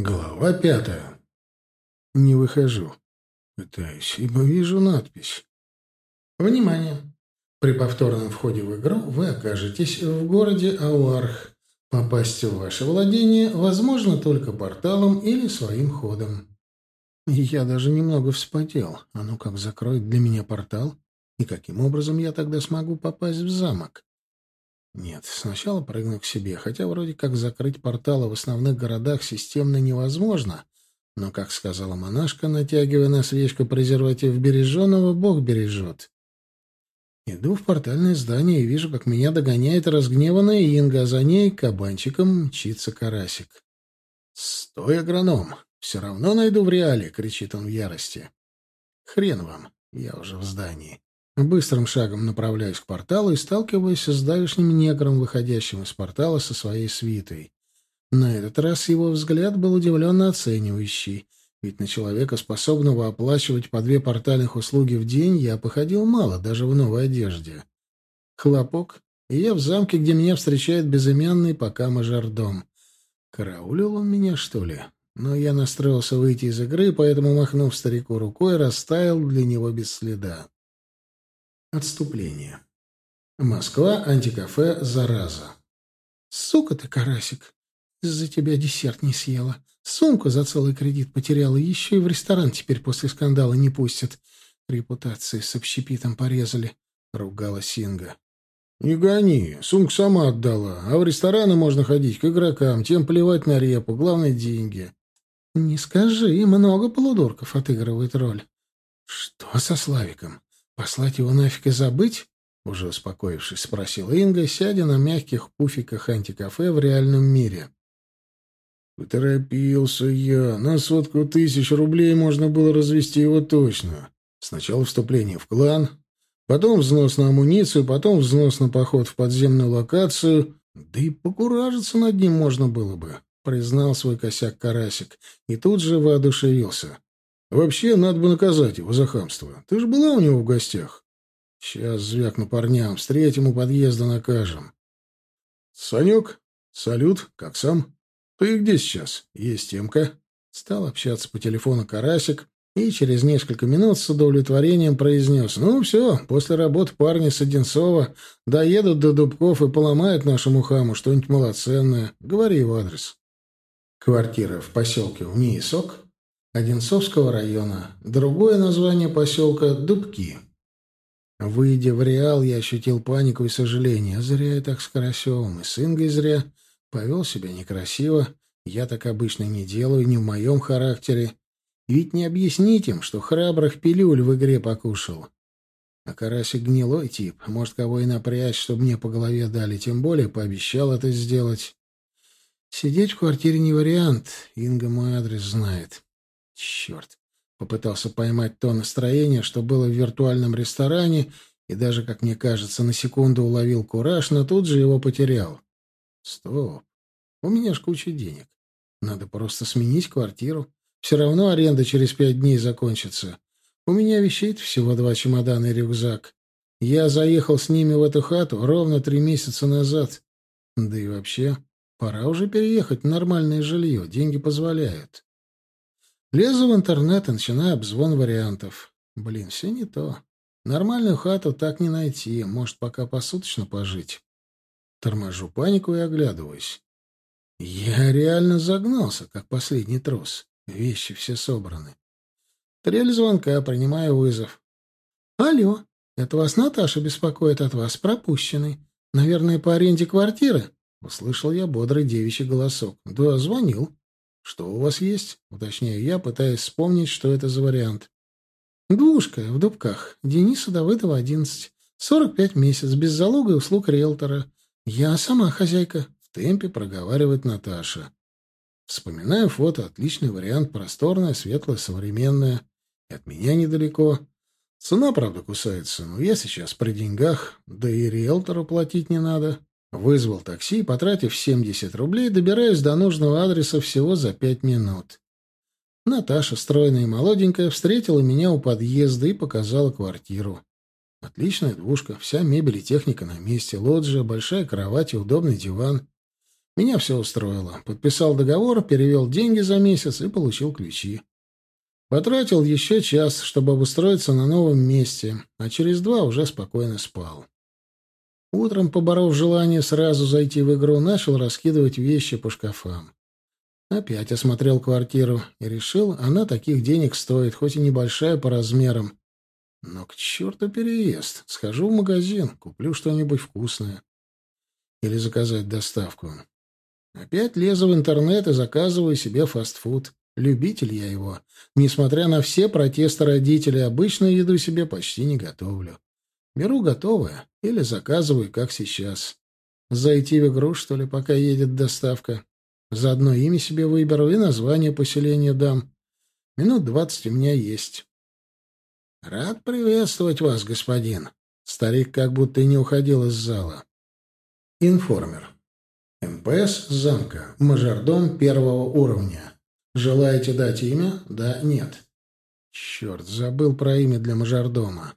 Глава пятая. Не выхожу. Пытаюсь, ибо вижу надпись. Внимание! При повторном входе в игру вы окажетесь в городе Ауарх. Попасть в ваше владение возможно только порталом или своим ходом. Я даже немного вспотел. А ну как закроет для меня портал? И каким образом я тогда смогу попасть в замок? Нет, сначала прыгну к себе, хотя вроде как закрыть порталы в основных городах системно невозможно, но, как сказала монашка, натягивая на свечку презерватив береженого, Бог бережет. Иду в портальное здание и вижу, как меня догоняет разгневанная Инга, а за ней кабанчиком мчится карасик. «Стой, агроном! Все равно найду в реале!» — кричит он в ярости. «Хрен вам! Я уже в здании. Быстрым шагом направляюсь к порталу и сталкиваюсь с давешним негром, выходящим из портала со своей свитой. На этот раз его взгляд был удивленно оценивающий, ведь на человека, способного оплачивать по две портальных услуги в день, я походил мало, даже в новой одежде. Хлопок, и я в замке, где меня встречает безымянный пока мажордом. Караулил он меня, что ли? Но я настроился выйти из игры, поэтому, махнув старику рукой, растаял для него без следа. Отступление. Москва, антикафе «Зараза». «Сука ты, карасик! Из-за тебя десерт не съела. Сумку за целый кредит потеряла, еще и в ресторан теперь после скандала не пустят. Репутации с общепитом порезали», — ругала Синга. «Не гони, сумку сама отдала, а в рестораны можно ходить к игрокам, тем плевать на репу, главное — деньги». «Не скажи, много полудурков отыгрывает роль». «Что со Славиком?» «Послать его нафиг и забыть?» — уже успокоившись, спросила Инга, сядя на мягких пуфиках антикафе в реальном мире. «Поторопился я. На сотку тысяч рублей можно было развести его точно. Сначала вступление в клан, потом взнос на амуницию, потом взнос на поход в подземную локацию. Да и покуражиться над ним можно было бы», — признал свой косяк Карасик и тут же воодушевился. Вообще, надо бы наказать его за хамство. Ты же была у него в гостях. Сейчас звякну парням, встретим у подъезда накажем. Санек, салют, как сам? Ты где сейчас? Есть темка. Стал общаться по телефону Карасик и через несколько минут с удовлетворением произнес. Ну все, после работы парни с Одинцова доедут до Дубков и поломают нашему хаму что-нибудь малоценное. Говори его адрес. Квартира в поселке Униисок, Одинцовского района. Другое название поселка — Дубки. Выйдя в Реал, я ощутил панику и сожаление. Зря я так с Карасевым, и с Ингой зря. Повел себя некрасиво. Я так обычно не делаю, не в моем характере. Ведь не объяснить им, что храбрых пилюль в игре покушал. А Карасик гнилой тип, может, кого и напрячь, чтобы мне по голове дали, тем более пообещал это сделать. Сидеть в квартире не вариант, Инга мой адрес знает. Черт! Попытался поймать то настроение, что было в виртуальном ресторане, и даже, как мне кажется, на секунду уловил кураж, но тут же его потерял. Стоп. У меня ж куча денег. Надо просто сменить квартиру. Все равно аренда через пять дней закончится. У меня вещей всего два чемодана и рюкзак. Я заехал с ними в эту хату ровно три месяца назад. Да и вообще, пора уже переехать в нормальное жилье. Деньги позволяют. Лезу в интернет и начинаю обзвон вариантов. Блин, все не то. Нормальную хату так не найти, может, пока посуточно пожить. Торможу панику и оглядываюсь. Я реально загнался, как последний трус. Вещи все собраны. Трель звонка, принимаю вызов. «Алло, это вас Наташа беспокоит от вас, пропущенный. Наверное, по аренде квартиры?» Услышал я бодрый девичий голосок. «Да, звонил». «Что у вас есть?» — уточняю я, пытаясь вспомнить, что это за вариант. «Двушка в Дубках. Дениса Давыдова, одиннадцать. Сорок пять месяц, без залога и услуг риэлтора. Я сама хозяйка», — в темпе проговаривает Наташа. Вспоминаю фото. Отличный вариант. Просторное, светлое, современное. И от меня недалеко. Цена, правда, кусается, но я сейчас при деньгах. Да и риэлтору платить не надо. Вызвал такси, потратив 70 рублей, добираюсь до нужного адреса всего за пять минут. Наташа, стройная и молоденькая, встретила меня у подъезда и показала квартиру. Отличная двушка, вся мебель и техника на месте, лоджия, большая кровать и удобный диван. Меня все устроило. Подписал договор, перевел деньги за месяц и получил ключи. Потратил еще час, чтобы обустроиться на новом месте, а через два уже спокойно спал. Утром, поборов желание сразу зайти в игру, начал раскидывать вещи по шкафам. Опять осмотрел квартиру и решил, она таких денег стоит, хоть и небольшая по размерам. Но к черту переезд. Схожу в магазин, куплю что-нибудь вкусное. Или заказать доставку. Опять лезу в интернет и заказываю себе фастфуд. Любитель я его. Несмотря на все протесты родителей, обычную еду себе почти не готовлю. Беру готовое или заказываю, как сейчас. Зайти в игру, что ли, пока едет доставка. Заодно имя себе выберу и название поселения дам. Минут двадцать у меня есть. Рад приветствовать вас, господин. Старик как будто и не уходил из зала. Информер. МПС замка. Мажордом первого уровня. Желаете дать имя? Да, нет. Черт, забыл про имя для мажордома.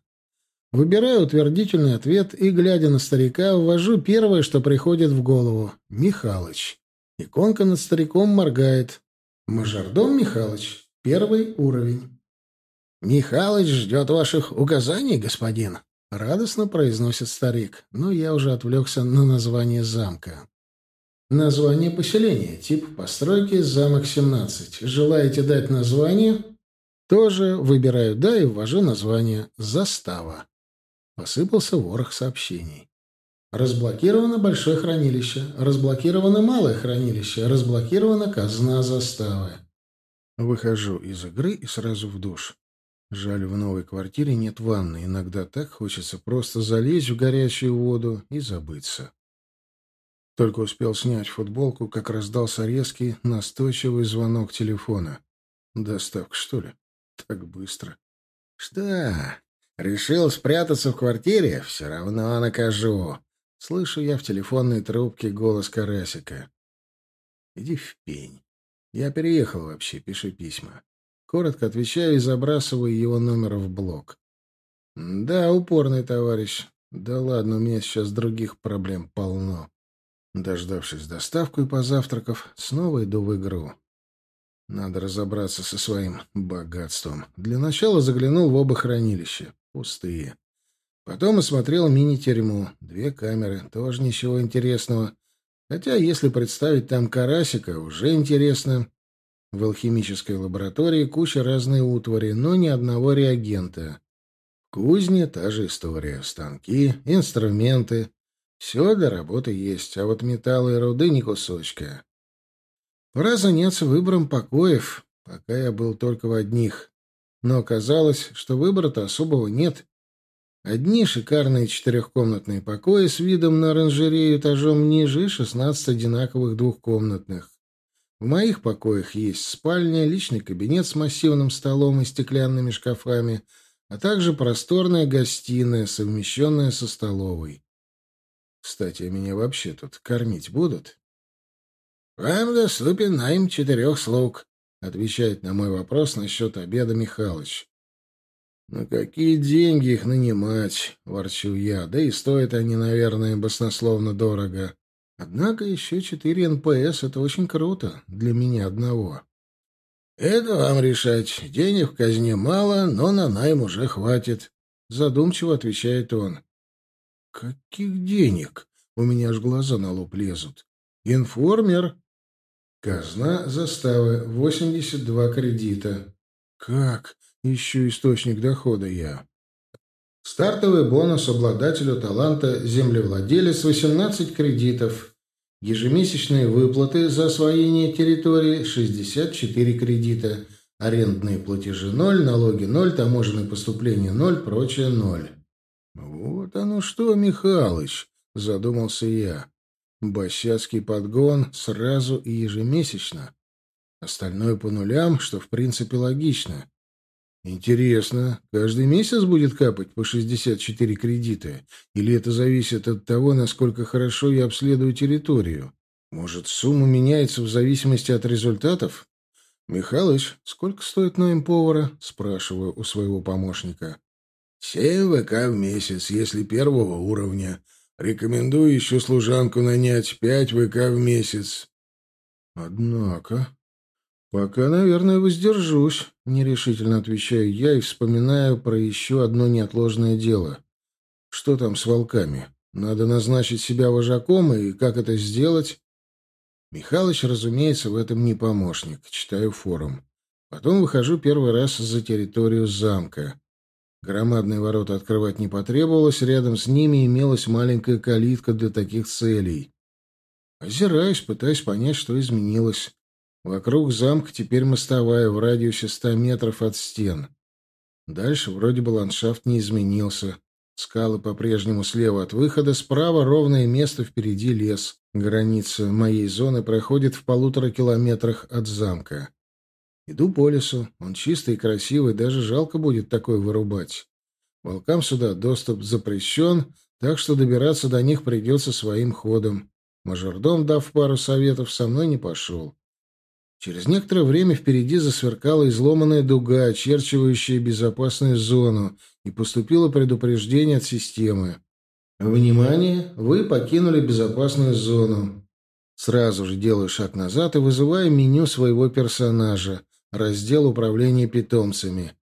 Выбираю утвердительный ответ и, глядя на старика, ввожу первое, что приходит в голову. Михалыч. Иконка над стариком моргает. Мажордом Михалыч. Первый уровень. «Михалыч ждет ваших указаний, господин», — радостно произносит старик, но я уже отвлекся на название замка. Название поселения. Тип постройки. Замок 17. Желаете дать название? Тоже выбираю «да» и ввожу название «Застава». Посыпался ворох сообщений. Разблокировано большое хранилище. Разблокировано малое хранилище. Разблокирована казна заставы. Выхожу из игры и сразу в душ. Жаль, в новой квартире нет ванны. Иногда так хочется просто залезть в горячую воду и забыться. Только успел снять футболку, как раздался резкий, настойчивый звонок телефона. Доставка, что ли? Так быстро. Что? Решил спрятаться в квартире? Все равно накажу. Слышу я в телефонной трубке голос Карасика. Иди в пень. Я переехал вообще, пиши письма. Коротко отвечаю и забрасываю его номер в блок. Да, упорный товарищ. Да ладно, у меня сейчас других проблем полно. Дождавшись доставку и позавтракав, снова иду в игру. Надо разобраться со своим богатством. Для начала заглянул в оба хранилища. Пустые. Потом осмотрел мини-тюрьму. Две камеры. Тоже ничего интересного. Хотя, если представить там карасика, уже интересно. В алхимической лаборатории куча разной утвари, но ни одного реагента. В кузне та же история. Станки, инструменты. Все для работы есть, а вот металлы и руды ни кусочка. Заняться выбором покоев, пока я был только в одних. Но оказалось, что выбора-то особого нет. Одни шикарные четырехкомнатные покои с видом на оранжерею этажом ниже и шестнадцать одинаковых двухкомнатных. В моих покоях есть спальня, личный кабинет с массивным столом и стеклянными шкафами, а также просторная гостиная, совмещенная со столовой. Кстати, а меня вообще тут кормить будут? — Вам доступен найм четырех слуг, — отвечает на мой вопрос насчет обеда Михалыч. — На какие деньги их нанимать? — ворчу я. Да и стоят они, наверное, баснословно дорого. Однако еще четыре НПС — это очень круто для меня одного. — Это вам решать. Денег в казне мало, но на найм уже хватит. Задумчиво отвечает он. Каких денег? У меня аж глаза на лоб лезут. Информер. Казна заставы. 82 кредита. Как? Ищу источник дохода я. Стартовый бонус обладателю таланта землевладелец 18 кредитов. Ежемесячные выплаты за освоение территории 64 кредита. Арендные платежи 0, налоги 0, таможенные поступления 0, прочее 0. «Вот оно что, Михалыч!» — задумался я. «Босяцкий подгон сразу и ежемесячно. Остальное по нулям, что в принципе логично. Интересно, каждый месяц будет капать по 64 кредита? Или это зависит от того, насколько хорошо я обследую территорию? Может, сумма меняется в зависимости от результатов? «Михалыч, сколько стоит найм повара?» — спрашиваю у своего помощника. Семь ВК в месяц, если первого уровня. Рекомендую еще служанку нанять пять ВК в месяц. Однако... Пока, наверное, воздержусь, нерешительно отвечаю я и вспоминаю про еще одно неотложное дело. Что там с волками? Надо назначить себя вожаком, и как это сделать? Михалыч, разумеется, в этом не помощник. Читаю форум. Потом выхожу первый раз за территорию замка. Громадные ворота открывать не потребовалось, рядом с ними имелась маленькая калитка для таких целей. Озираюсь, пытаясь понять, что изменилось. Вокруг замка теперь мостовая в радиусе ста метров от стен. Дальше вроде бы ландшафт не изменился. Скалы по-прежнему слева от выхода, справа ровное место, впереди лес. Граница моей зоны проходит в полутора километрах от замка. Иду по лесу. Он чистый и красивый, даже жалко будет такой вырубать. Волкам сюда доступ запрещен, так что добираться до них придется своим ходом. Мажордом, дав пару советов, со мной не пошел. Через некоторое время впереди засверкала изломанная дуга, очерчивающая безопасную зону, и поступило предупреждение от системы. «Внимание! Вы покинули безопасную зону. Сразу же делаю шаг назад и вызываю меню своего персонажа раздел управления питомцами.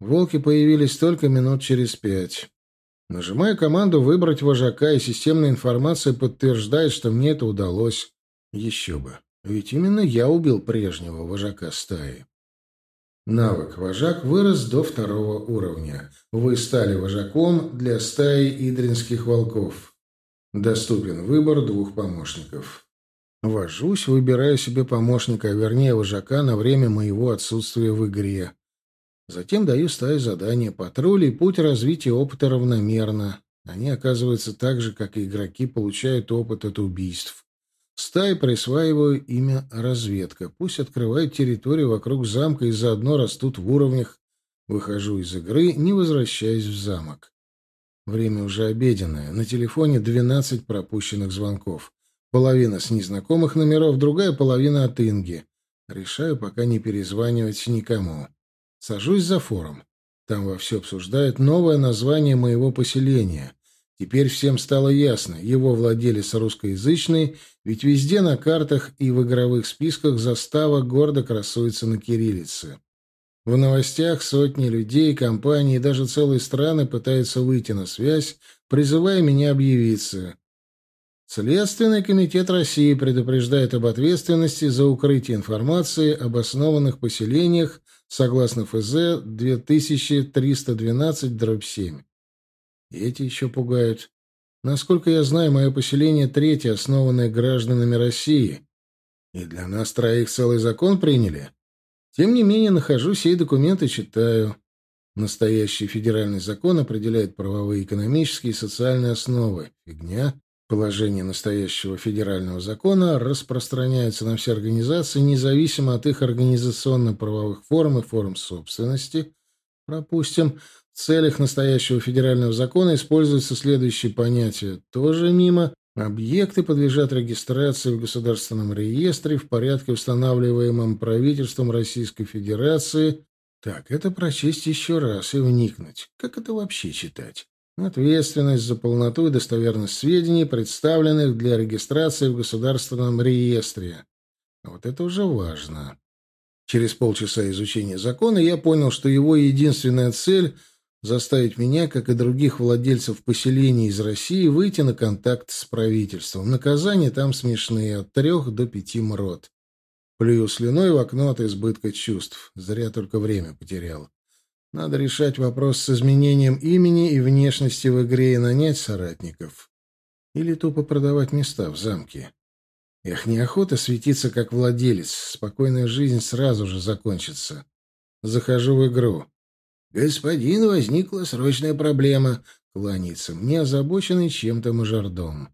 Волки появились только минут через пять. Нажимаю команду «Выбрать вожака», и системная информация подтверждает, что мне это удалось. Еще бы. Ведь именно я убил прежнего вожака стаи. Навык «Вожак» вырос до второго уровня. Вы стали вожаком для стаи идринских волков. Доступен выбор двух помощников. Вожусь, выбираю себе помощника, а вернее вожака, на время моего отсутствия в игре. Затем даю стае задания патрули и путь развития опыта равномерно. Они, оказывается, так же, как и игроки, получают опыт от убийств. Стае присваиваю имя «Разведка». Пусть открывают территорию вокруг замка и заодно растут в уровнях. Выхожу из игры, не возвращаясь в замок. Время уже обеденное. На телефоне 12 пропущенных звонков. Половина с незнакомых номеров, другая половина от Инги. Решаю пока не перезванивать никому. Сажусь за форум. Там во все обсуждают новое название моего поселения. Теперь всем стало ясно, его владелец русскоязычный, ведь везде на картах и в игровых списках застава гордо красуется на кириллице. В новостях сотни людей, компаний и даже целые страны пытаются выйти на связь, призывая меня объявиться. Следственный комитет России предупреждает об ответственности за укрытие информации об основанных поселениях согласно ФЗ 2312-7. И эти еще пугают. Насколько я знаю, мое поселение третье, основанное гражданами России. И для нас троих целый закон приняли. Тем не менее, нахожу сей документ и читаю. Настоящий федеральный закон определяет правовые, экономические и социальные основы. Фигня. Положение настоящего федерального закона распространяется на все организации, независимо от их организационно-правовых форм и форм собственности. Пропустим. В целях настоящего федерального закона используются следующие понятия. Тоже мимо. Объекты подлежат регистрации в государственном реестре в порядке, устанавливаемом правительством Российской Федерации. Так, это прочесть еще раз и вникнуть. Как это вообще читать? Ответственность за полноту и достоверность сведений, представленных для регистрации в государственном реестре. Вот это уже важно. Через полчаса изучения закона я понял, что его единственная цель — заставить меня, как и других владельцев поселений из России, выйти на контакт с правительством. Наказания там смешные, от трех до пяти мрот. Плюю слюной в окно от избытка чувств. Зря только время потерял. Надо решать вопрос с изменением имени и внешности в игре и нанять соратников. Или тупо продавать места в замке. Эх, неохота светиться как владелец. Спокойная жизнь сразу же закончится. Захожу в игру. «Господин, возникла срочная проблема», — кланяется мне озабоченный чем-то мажордом.